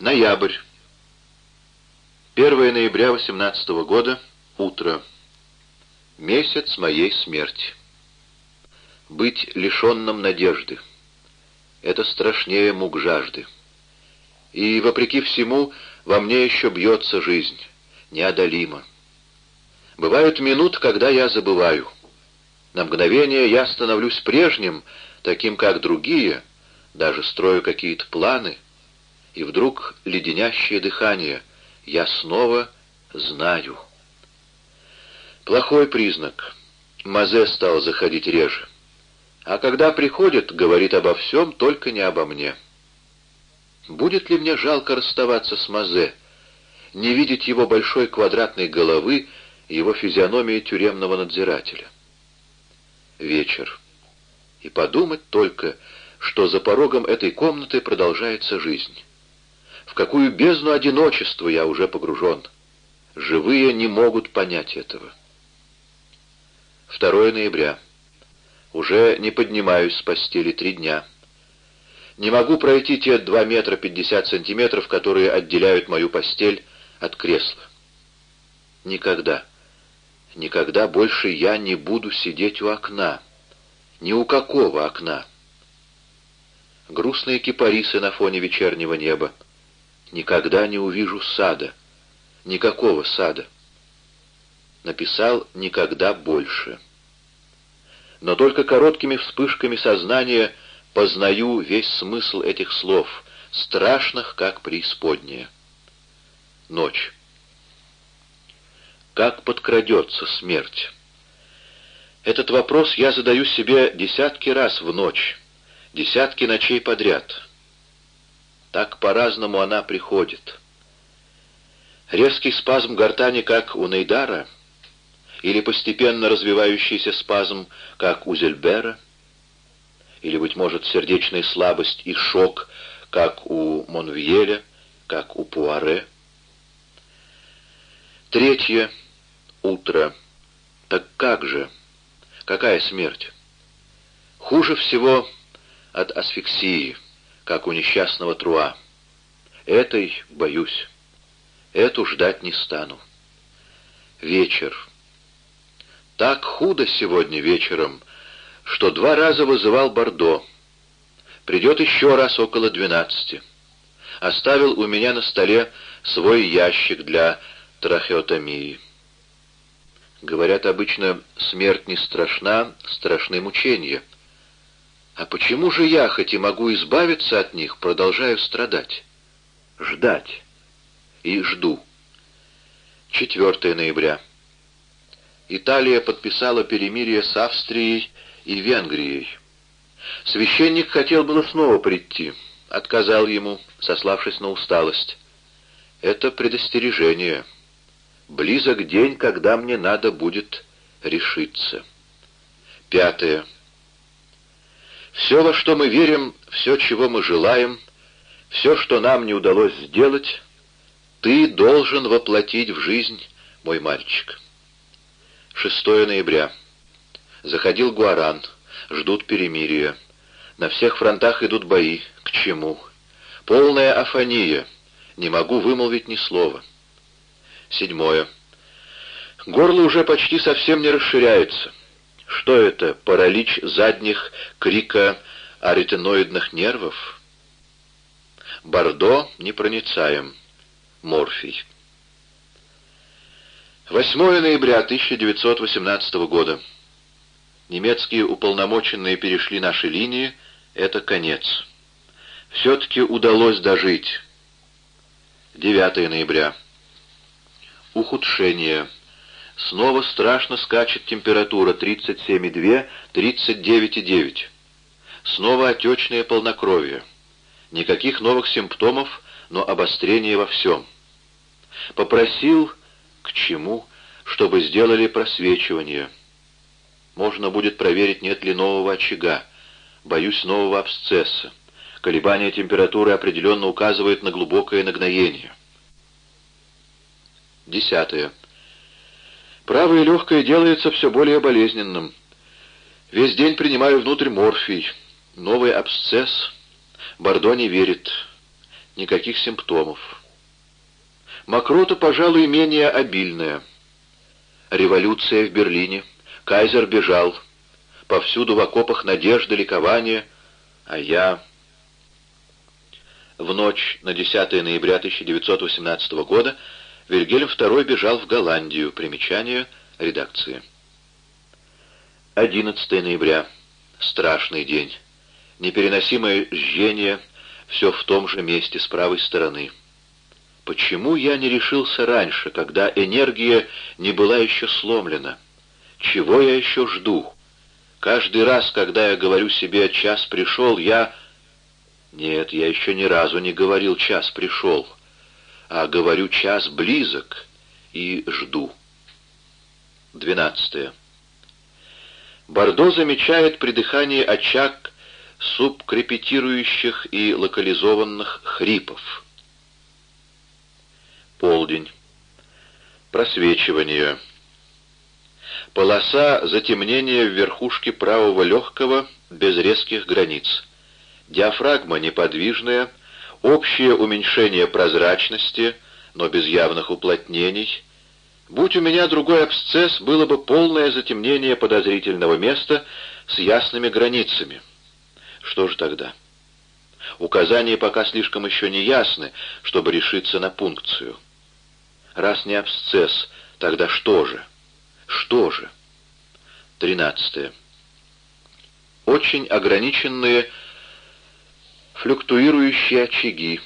Ноябрь. 1 ноября 18 года. Утро. Месяц моей смерти. Быть лишенным надежды. Это страшнее мук жажды. И, вопреки всему, во мне еще бьется жизнь. Неодолимо. Бывают минуты, когда я забываю. На мгновение я становлюсь прежним, таким, как другие, даже строю какие-то планы, и вдруг леденящее дыхание. Я снова знаю. Плохой признак. Мазе стал заходить реже. А когда приходит, говорит обо всем, только не обо мне. Будет ли мне жалко расставаться с Мазе, не видеть его большой квадратной головы, его физиономии тюремного надзирателя? Вечер. И подумать только, что за порогом этой комнаты продолжается жизнь. В какую бездну одиночества я уже погружен. Живые не могут понять этого. 2 ноября. Уже не поднимаюсь с постели три дня. Не могу пройти те два метра пятьдесят сантиметров, которые отделяют мою постель от кресла. Никогда, никогда больше я не буду сидеть у окна. Ни у какого окна. Грустные кипарисы на фоне вечернего неба. Никогда не увижу сада. Никакого сада. Написал «никогда больше» но только короткими вспышками сознания познаю весь смысл этих слов, страшных, как преисподняя. Ночь. Как подкрадется смерть? Этот вопрос я задаю себе десятки раз в ночь, десятки ночей подряд. Так по-разному она приходит. Резкий спазм гортани, как у Нейдара — или постепенно развивающийся спазм, как у Зельбера, или, быть может, сердечная слабость и шок, как у Монвьеля, как у Пуаре. Третье. Утро. Так как же? Какая смерть? Хуже всего от асфиксии, как у несчастного Труа. Этой боюсь. Эту ждать не стану. Вечер. Так худо сегодня вечером, что два раза вызывал Бордо. Придет еще раз около двенадцати. Оставил у меня на столе свой ящик для трахеотомии. Говорят, обычно смерть не страшна, страшны мучения. А почему же я, хоть и могу избавиться от них, продолжаю страдать? Ждать. И жду. 4 ноября. Италия подписала перемирие с Австрией и Венгрией. Священник хотел было снова прийти, отказал ему, сославшись на усталость. Это предостережение. Близок день, когда мне надо будет решиться. Пятое. Все, во что мы верим, все, чего мы желаем, все, что нам не удалось сделать, ты должен воплотить в жизнь, мой мальчик. 6 ноября. Заходил Гуаран. Ждут перемирия. На всех фронтах идут бои. К чему? Полная афония. Не могу вымолвить ни слова. Седьмое. Горло уже почти совсем не расширяется. Что это? Паралич задних крика аритеноидных нервов? Бордо непроницаем. Морфий. 8 ноября 1918 года. Немецкие уполномоченные перешли наши линии. Это конец. Все-таки удалось дожить. 9 ноября. Ухудшение. Снова страшно скачет температура 37,2, 39,9. Снова отечное полнокровие. Никаких новых симптомов, но обострение во всем. Попросил к чему? Чтобы сделали просвечивание. Можно будет проверить, нет ли нового очага. Боюсь нового абсцесса. Колебания температуры определенно указывают на глубокое нагноение. Десятое. Правое легкое делается все более болезненным. Весь день принимаю внутрь морфий. Новый абсцесс. Бордо не верит. никаких симптомов. Мокрота, пожалуй, менее обильная. Революция в Берлине. Кайзер бежал. Повсюду в окопах надежды, ликования. А я... В ночь на 10 ноября 1918 года Вильгельм II бежал в Голландию. Примечание редакции. 11 ноября. Страшный день. Непереносимое жжение, все в том же месте с правой стороны. Почему я не решился раньше, когда энергия не была еще сломлена? Чего я еще жду? Каждый раз, когда я говорю себе «час пришел», я... Нет, я еще ни разу не говорил «час пришел», а говорю «час близок» и жду. Двенадцатое. Бордо замечает при дыхании очаг субкрепетирующих и локализованных хрипов. Полдень. Просвечивание. Полоса затемнения в верхушке правого легкого без резких границ. Диафрагма неподвижная, общее уменьшение прозрачности, но без явных уплотнений. Будь у меня другой абсцесс, было бы полное затемнение подозрительного места с ясными границами. Что же тогда? Указания пока слишком еще не ясны, чтобы решиться на пункцию. Раз не абсцесс, тогда что же? Что же? Тринадцатое. Очень ограниченные флюктуирующие очаги,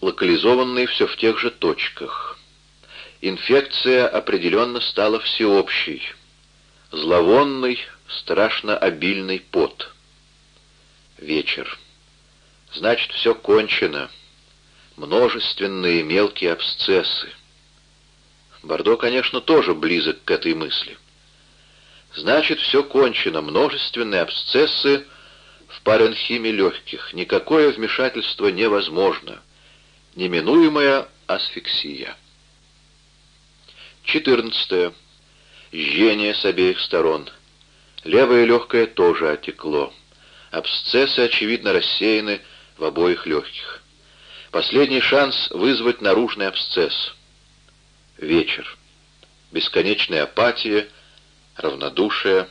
локализованные все в тех же точках. Инфекция определенно стала всеобщей. Зловонный, страшно обильный пот. Вечер. Значит, все кончено. Множественные мелкие абсцессы. Бордо, конечно, тоже близок к этой мысли. Значит, все кончено. Множественные абсцессы в паренхиме легких. Никакое вмешательство невозможно. Неминуемая асфиксия. 14. Жжение с обеих сторон. Левое легкое тоже отекло. Абсцессы, очевидно, рассеяны в обоих легких. Последний шанс вызвать наружный абсцесс — вечер. Бесконечная апатия, равнодушие.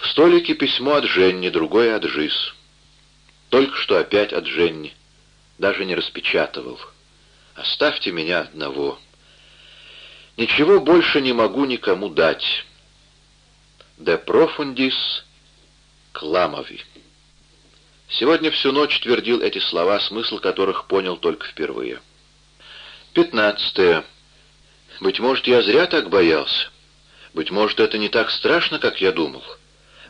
В столике письмо от Женни, другое от Жиз. Только что опять от Женни. Даже не распечатывал. Оставьте меня одного. Ничего больше не могу никому дать. De profundis clamavi. Сегодня всю ночь твердил эти слова, смысл которых понял только впервые. Пятнадцатое. Быть может, я зря так боялся. Быть может, это не так страшно, как я думал.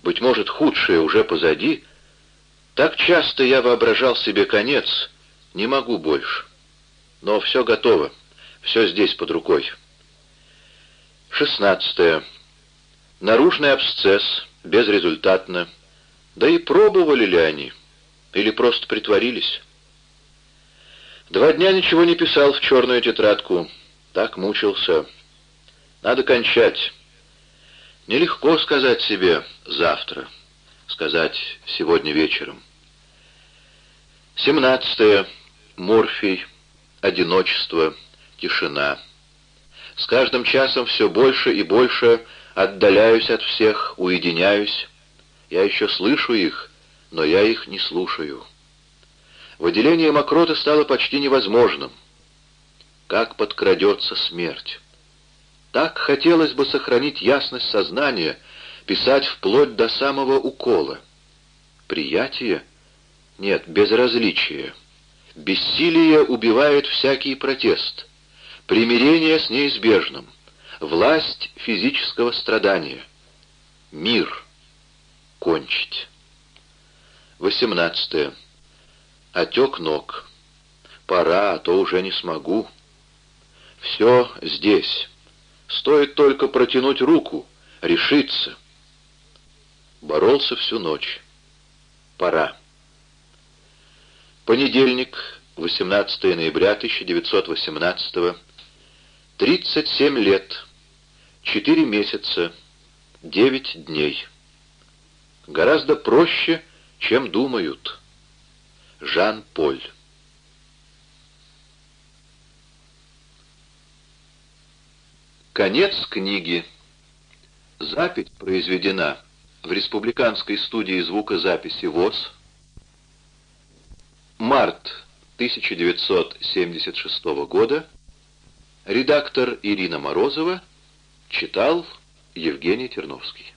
Быть может, худшее уже позади. Так часто я воображал себе конец. Не могу больше. Но все готово. Все здесь под рукой. Шестнадцатое. Наружный абсцесс. Безрезультатно. Да и пробовали ли они? Или просто притворились? Два дня ничего не писал в черную тетрадку. Так мучился. Надо кончать. Нелегко сказать себе «завтра», сказать «сегодня вечером». Семнадцатое. Морфий, одиночество, тишина. С каждым часом все больше и больше отдаляюсь от всех, уединяюсь. Я еще слышу их, но я их не слушаю. Выделение мокроты стало почти невозможным как подкрадется смерть. Так хотелось бы сохранить ясность сознания, писать вплоть до самого укола. Приятие? Нет, безразличие. Бессилие убивает всякий протест. Примирение с неизбежным. Власть физического страдания. Мир. Кончить. 18. Отек ног. Пора, а то уже не смогу. Все здесь. Стоит только протянуть руку, решиться. Боролся всю ночь. Пора. Понедельник, 18 ноября 1918 37 лет, 4 месяца, 9 дней. Гораздо проще, чем думают. Жан-Поль Конец книги. Запись произведена в Республиканской студии звукозаписи ВОЗ. Март 1976 года. Редактор Ирина Морозова читал Евгений Терновский.